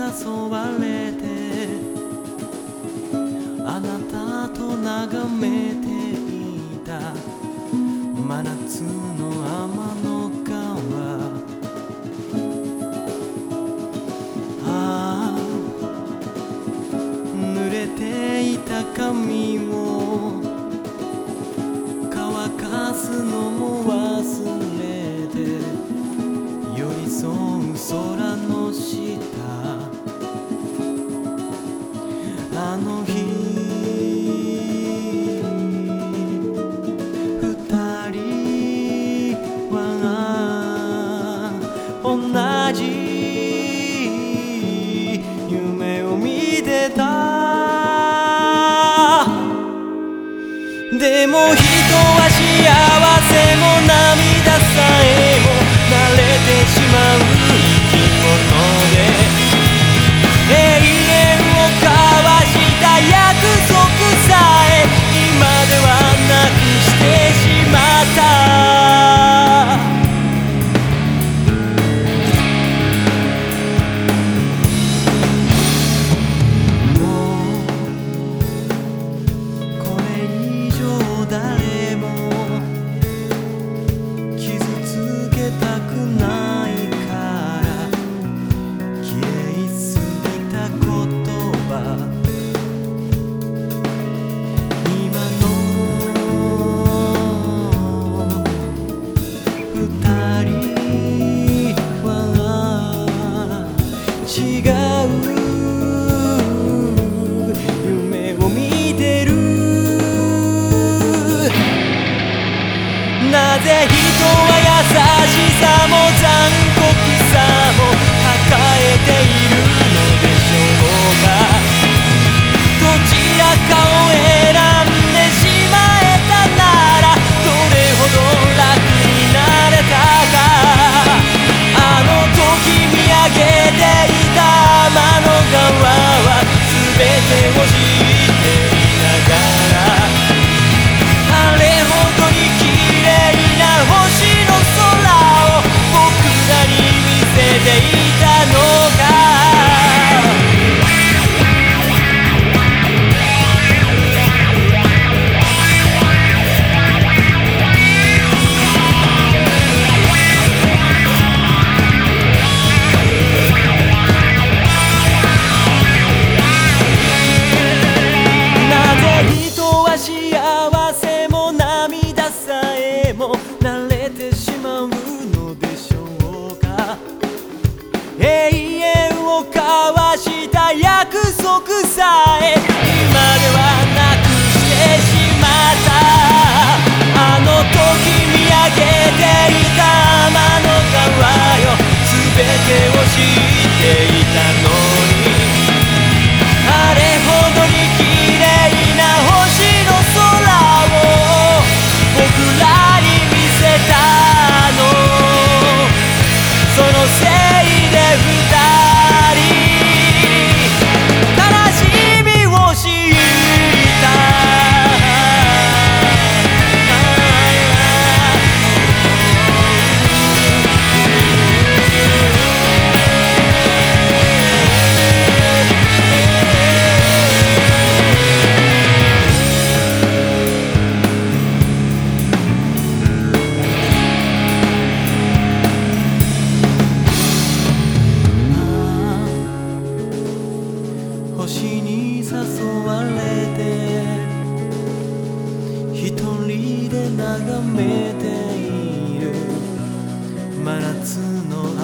誘われてあなたと眺めていた真夏の雨。の日二人は同じ夢を見てた。でも一人ぜ人は優しさも残酷さも抱えているのでしょうか。どちらかを選んでしまえたならどれほど楽になれたか。あの時見上げていた天の川は全てを知さえも慣れてしまうのでしょうか。永遠を交わした約束さえ今ではなくしてしまった。あの時見上げていた。眺めている真夏の